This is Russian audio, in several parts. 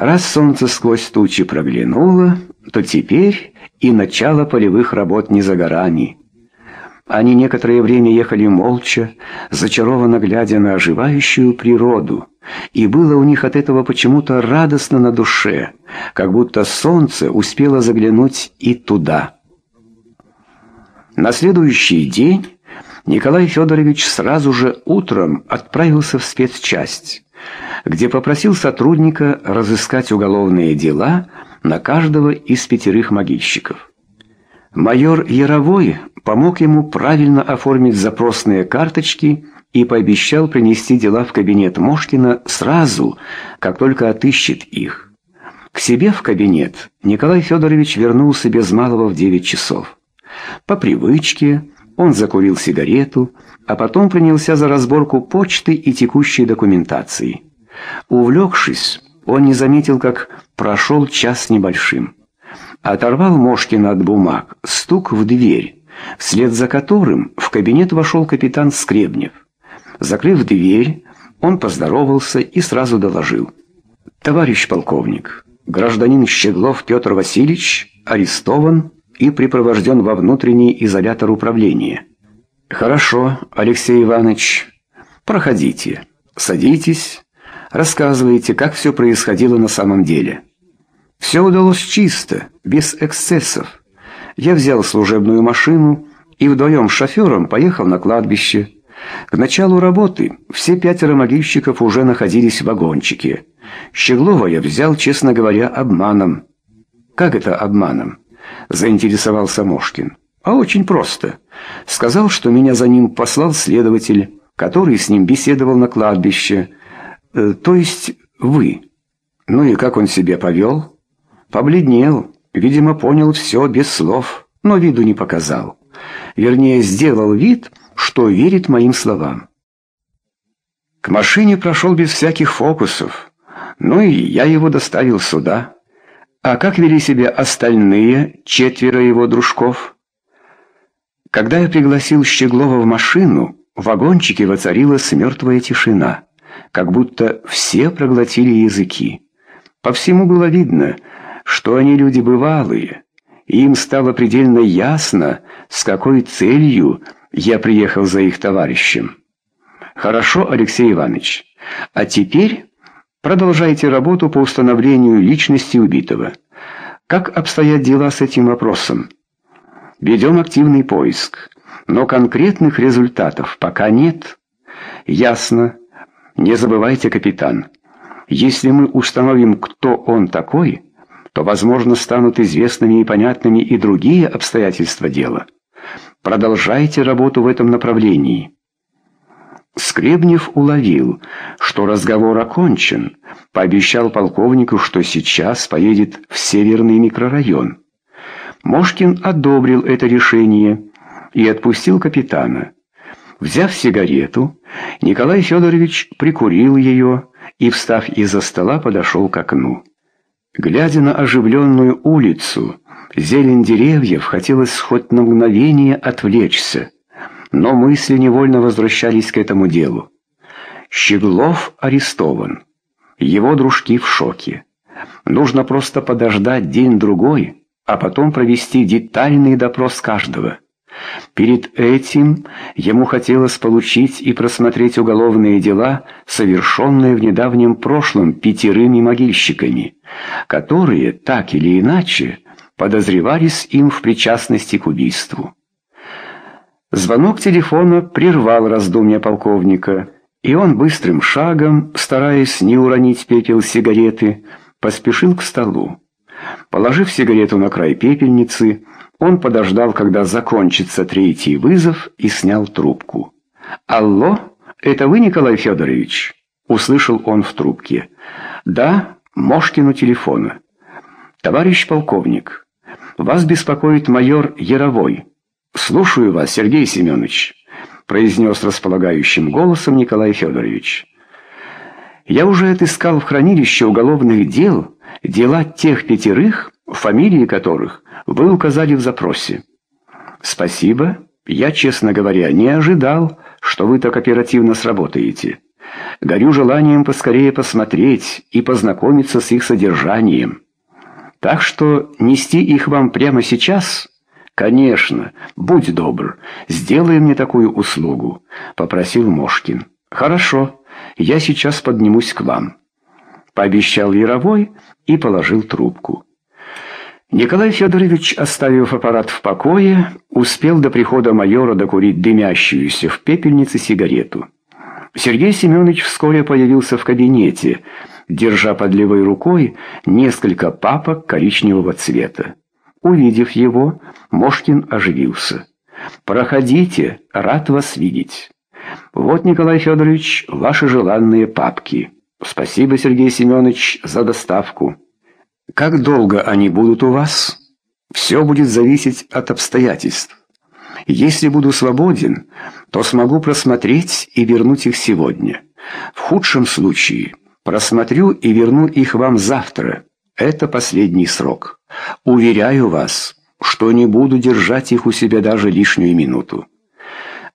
Раз солнце сквозь тучи проглянуло, то теперь и начало полевых работ не за горами. Они некоторое время ехали молча, зачарованно глядя на оживающую природу, и было у них от этого почему-то радостно на душе, как будто солнце успело заглянуть и туда. На следующий день Николай Федорович сразу же утром отправился в спецчасть, где попросил сотрудника разыскать уголовные дела на каждого из пятерых могильщиков. Майор Яровой помог ему правильно оформить запросные карточки и пообещал принести дела в кабинет Мошкина сразу, как только отыщет их. К себе в кабинет Николай Федорович вернулся без малого в 9 часов. По привычке он закурил сигарету, а потом принялся за разборку почты и текущей документации. Увлекшись, он не заметил, как прошел час небольшим. Оторвал Мошкина от бумаг, стук в дверь, вслед за которым в кабинет вошел капитан Скребнев. Закрыв дверь, он поздоровался и сразу доложил. «Товарищ полковник, гражданин Щеглов Петр Васильевич арестован и припровожден во внутренний изолятор управления». «Хорошо, Алексей Иванович, проходите, садитесь, рассказывайте, как все происходило на самом деле». Все удалось чисто, без эксцессов. Я взял служебную машину и вдвоем с шофером поехал на кладбище. К началу работы все пятеро могильщиков уже находились в вагончике. Щеглова я взял, честно говоря, обманом. «Как это обманом?» — заинтересовался Мошкин. «А очень просто. Сказал, что меня за ним послал следователь, который с ним беседовал на кладбище. Э, то есть вы. Ну и как он себя повел?» Побледнел, видимо, понял все без слов, но виду не показал. Вернее, сделал вид, что верит моим словам. К машине прошел без всяких фокусов. Ну и я его доставил сюда. А как вели себя остальные четверо его дружков? Когда я пригласил Щеглова в машину, в вагончике воцарилась мертвая тишина, как будто все проглотили языки. По всему было видно — что они люди бывалые, и им стало предельно ясно, с какой целью я приехал за их товарищем. Хорошо, Алексей Иванович, а теперь продолжайте работу по установлению личности убитого. Как обстоят дела с этим вопросом? Ведем активный поиск, но конкретных результатов пока нет. Ясно. Не забывайте, капитан, если мы установим, кто он такой то, возможно, станут известными и понятными и другие обстоятельства дела. Продолжайте работу в этом направлении. Скребнев уловил, что разговор окончен, пообещал полковнику, что сейчас поедет в северный микрорайон. Мошкин одобрил это решение и отпустил капитана. Взяв сигарету, Николай Федорович прикурил ее и, встав из-за стола, подошел к окну. Глядя на оживленную улицу, зелень деревьев, хотелось хоть на мгновение отвлечься, но мысли невольно возвращались к этому делу. Щеглов арестован. Его дружки в шоке. Нужно просто подождать день-другой, а потом провести детальный допрос каждого. Перед этим ему хотелось получить и просмотреть уголовные дела, совершенные в недавнем прошлом пятерыми могильщиками, которые, так или иначе, подозревались им в причастности к убийству. Звонок телефона прервал раздумья полковника, и он быстрым шагом, стараясь не уронить пепел сигареты, поспешил к столу. Положив сигарету на край пепельницы, он подождал, когда закончится третий вызов, и снял трубку. «Алло, это вы, Николай Федорович?» Услышал он в трубке. «Да, Мошкину телефона». «Товарищ полковник, вас беспокоит майор Яровой». «Слушаю вас, Сергей Семенович», произнес располагающим голосом Николай Федорович. «Я уже отыскал в хранилище уголовных дел дела тех пятерых, фамилии которых вы указали в запросе. Спасибо. Я, честно говоря, не ожидал, что вы так оперативно сработаете. Горю желанием поскорее посмотреть и познакомиться с их содержанием. Так что нести их вам прямо сейчас? Конечно, будь добр, сделай мне такую услугу, попросил Мошкин. Хорошо, я сейчас поднимусь к вам, пообещал Яровой и положил трубку. Николай Федорович, оставив аппарат в покое, успел до прихода майора докурить дымящуюся в пепельнице сигарету. Сергей Семенович вскоре появился в кабинете, держа под левой рукой несколько папок коричневого цвета. Увидев его, Мошкин оживился. «Проходите, рад вас видеть. Вот, Николай Федорович, ваши желанные папки. Спасибо, Сергей Семенович, за доставку». Как долго они будут у вас? Все будет зависеть от обстоятельств. Если буду свободен, то смогу просмотреть и вернуть их сегодня. В худшем случае просмотрю и верну их вам завтра. Это последний срок. Уверяю вас, что не буду держать их у себя даже лишнюю минуту.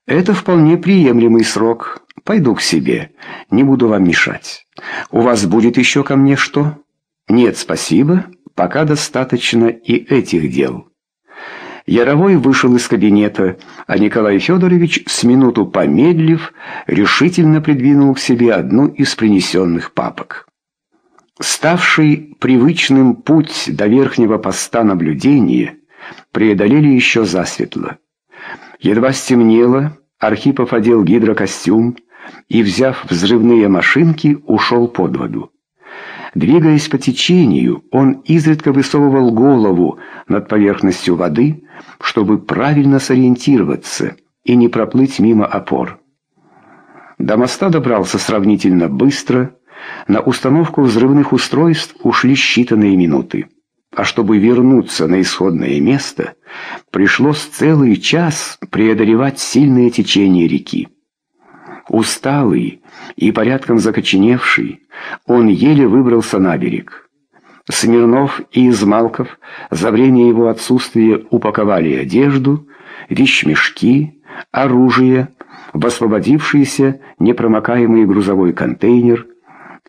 Это вполне приемлемый срок. Пойду к себе, не буду вам мешать. У вас будет еще ко мне что?» «Нет, спасибо, пока достаточно и этих дел». Яровой вышел из кабинета, а Николай Федорович, с минуту помедлив, решительно придвинул к себе одну из принесенных папок. Ставший привычным путь до верхнего поста наблюдения преодолели еще засветло. Едва стемнело, Архипов одел гидрокостюм и, взяв взрывные машинки, ушел под воду. Двигаясь по течению, он изредка высовывал голову над поверхностью воды, чтобы правильно сориентироваться и не проплыть мимо опор. До моста добрался сравнительно быстро, на установку взрывных устройств ушли считанные минуты. А чтобы вернуться на исходное место, пришлось целый час преодолевать сильное течение реки. Усталый и порядком закоченевший, он еле выбрался на берег. Смирнов и Измалков за время его отсутствия упаковали одежду, вещмешки, оружие, в освободившийся непромокаемый грузовой контейнер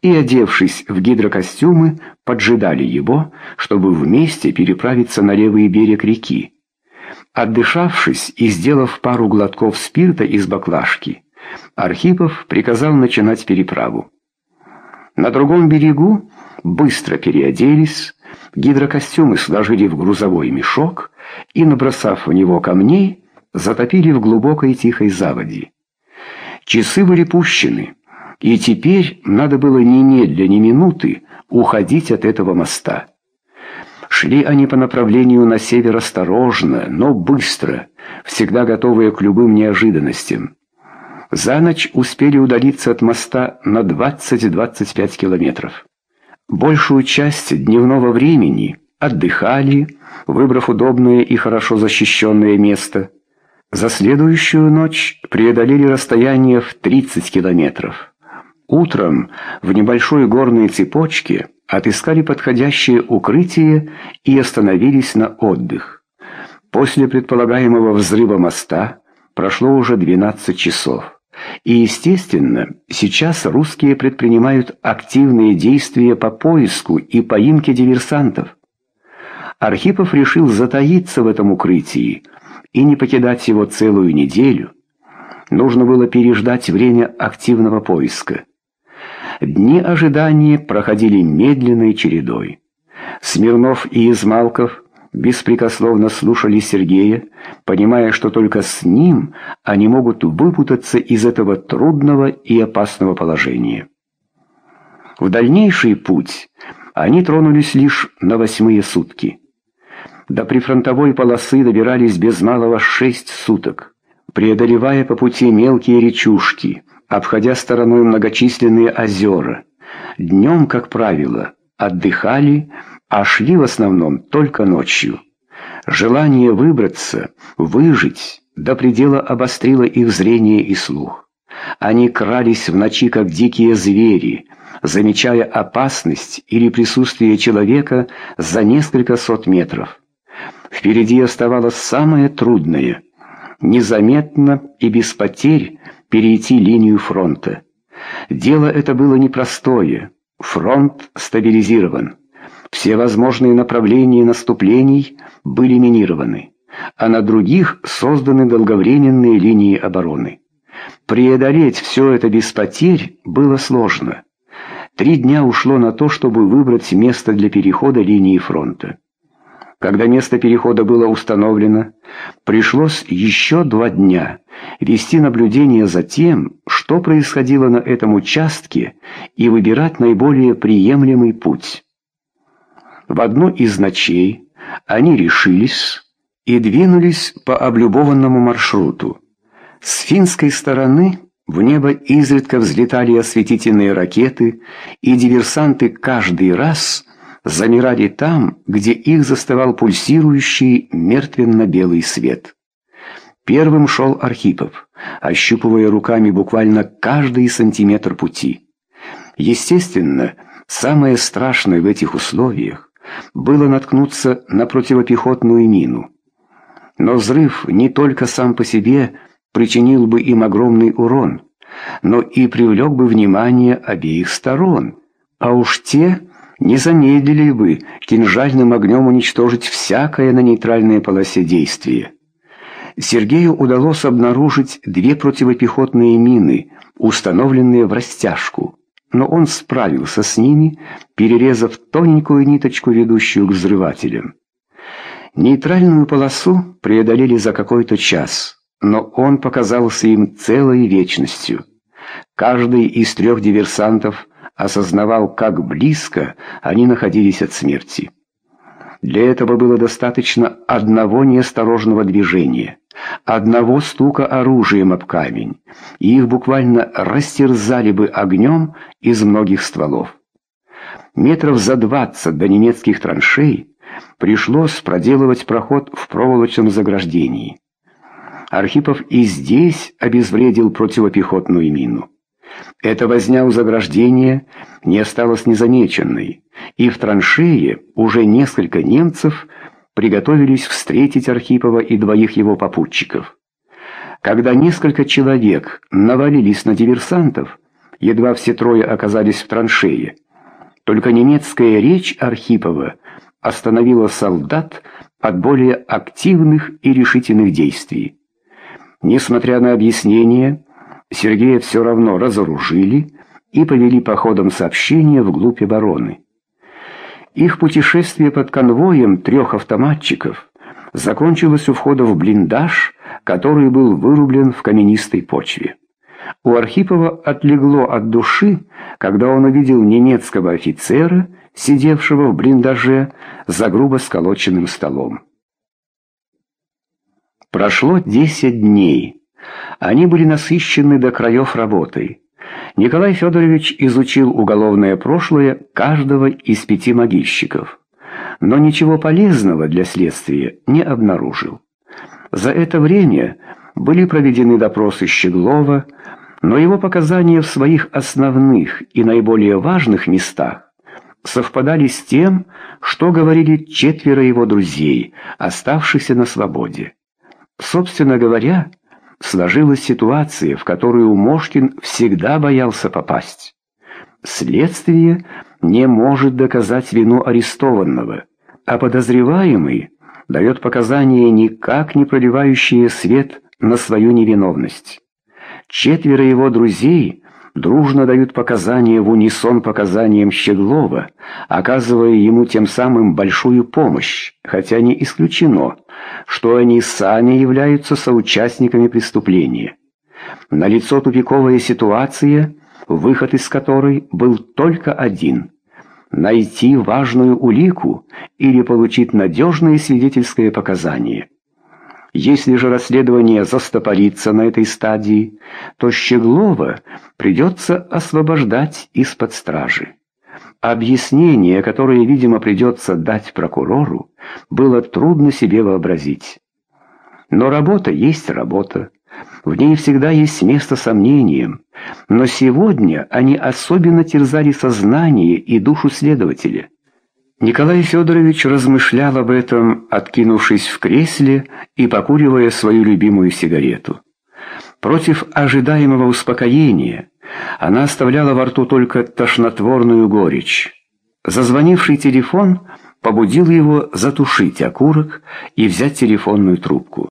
и, одевшись в гидрокостюмы, поджидали его, чтобы вместе переправиться на левый берег реки. Отдышавшись и сделав пару глотков спирта из баклажки, Архипов приказал начинать переправу. На другом берегу быстро переоделись, гидрокостюмы сложили в грузовой мешок и, набросав в него камней, затопили в глубокой тихой заводи. Часы были пущены, и теперь надо было ни медля, ни минуты уходить от этого моста. Шли они по направлению на север осторожно, но быстро, всегда готовые к любым неожиданностям. За ночь успели удалиться от моста на 20-25 километров. Большую часть дневного времени отдыхали, выбрав удобное и хорошо защищенное место. За следующую ночь преодолели расстояние в 30 километров. Утром в небольшой горной цепочке отыскали подходящее укрытие и остановились на отдых. После предполагаемого взрыва моста прошло уже 12 часов. И, естественно, сейчас русские предпринимают активные действия по поиску и поимке диверсантов. Архипов решил затаиться в этом укрытии и не покидать его целую неделю. Нужно было переждать время активного поиска. Дни ожидания проходили медленной чередой. Смирнов и Измалков беспрекословно слушали Сергея, понимая, что только с ним они могут выпутаться из этого трудного и опасного положения. В дальнейший путь они тронулись лишь на восьмые сутки. До прифронтовой полосы добирались без малого шесть суток, преодолевая по пути мелкие речушки, обходя стороной многочисленные озера. Днем, как правило, отдыхали, а шли в основном только ночью. Желание выбраться, выжить, до предела обострило их зрение и слух. Они крались в ночи, как дикие звери, замечая опасность или присутствие человека за несколько сот метров. Впереди оставалось самое трудное — незаметно и без потерь перейти линию фронта. Дело это было непростое. Фронт стабилизирован. Все возможные направления наступлений были минированы, а на других созданы долговременные линии обороны. Преодолеть все это без потерь было сложно. Три дня ушло на то, чтобы выбрать место для перехода линии фронта. Когда место перехода было установлено, пришлось еще два дня вести наблюдение за тем, что происходило на этом участке, и выбирать наиболее приемлемый путь. В одну из ночей они решились и двинулись по облюбованному маршруту. С финской стороны в небо изредка взлетали осветительные ракеты, и диверсанты каждый раз замирали там, где их заставал пульсирующий мертвенно-белый свет. Первым шел Архипов, ощупывая руками буквально каждый сантиметр пути. Естественно, самое страшное в этих условиях было наткнуться на противопехотную мину. Но взрыв не только сам по себе причинил бы им огромный урон, но и привлек бы внимание обеих сторон, а уж те не замедлили бы кинжальным огнем уничтожить всякое на нейтральной полосе действие. Сергею удалось обнаружить две противопехотные мины, установленные в растяжку, но он справился с ними, перерезав тоненькую ниточку, ведущую к взрывателям. Нейтральную полосу преодолели за какой-то час, но он показался им целой вечностью. Каждый из трех диверсантов осознавал, как близко они находились от смерти. Для этого было достаточно одного неосторожного движения, одного стука оружием об камень, и их буквально растерзали бы огнем из многих стволов. Метров за двадцать до немецких траншей пришлось проделывать проход в проволочном заграждении. Архипов и здесь обезвредил противопехотную мину. Эта возня у заграждения не осталась незамеченной, и в траншее уже несколько немцев приготовились встретить Архипова и двоих его попутчиков. Когда несколько человек навалились на диверсантов, едва все трое оказались в траншее, только немецкая речь Архипова остановила солдат от более активных и решительных действий. Несмотря на объяснения, Сергея все равно разоружили и повели походом сообщения вглубь обороны. Их путешествие под конвоем трех автоматчиков закончилось у входа в блиндаж, который был вырублен в каменистой почве. У Архипова отлегло от души, когда он увидел немецкого офицера, сидевшего в блиндаже за грубо сколоченным столом. Прошло десять дней. Они были насыщены до краев работой. Николай Федорович изучил уголовное прошлое каждого из пяти могильщиков, но ничего полезного для следствия не обнаружил. За это время были проведены допросы Щеглова, но его показания в своих основных и наиболее важных местах совпадали с тем, что говорили четверо его друзей, оставшихся на свободе. Собственно говоря, сложилась ситуация, в которую Мошкин всегда боялся попасть. Следствие не может доказать вину арестованного, а подозреваемый дает показания, никак не проливающие свет на свою невиновность. Четверо его друзей дружно дают показания в унисон показаниям Щеглова, оказывая ему тем самым большую помощь, хотя не исключено, что они сами являются соучастниками преступления. Налицо тупиковая ситуация, выход из которой был только один – найти важную улику или получить надежное свидетельское показание. Если же расследование застопорится на этой стадии, то Щеглова придется освобождать из-под стражи. Объяснение, которое, видимо, придется дать прокурору, было трудно себе вообразить. Но работа есть работа. В ней всегда есть место сомнениям. Но сегодня они особенно терзали сознание и душу следователя. Николай Федорович размышлял об этом, откинувшись в кресле и покуривая свою любимую сигарету. Против ожидаемого успокоения Она оставляла во рту только тошнотворную горечь. Зазвонивший телефон побудил его затушить окурок и взять телефонную трубку.